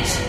it!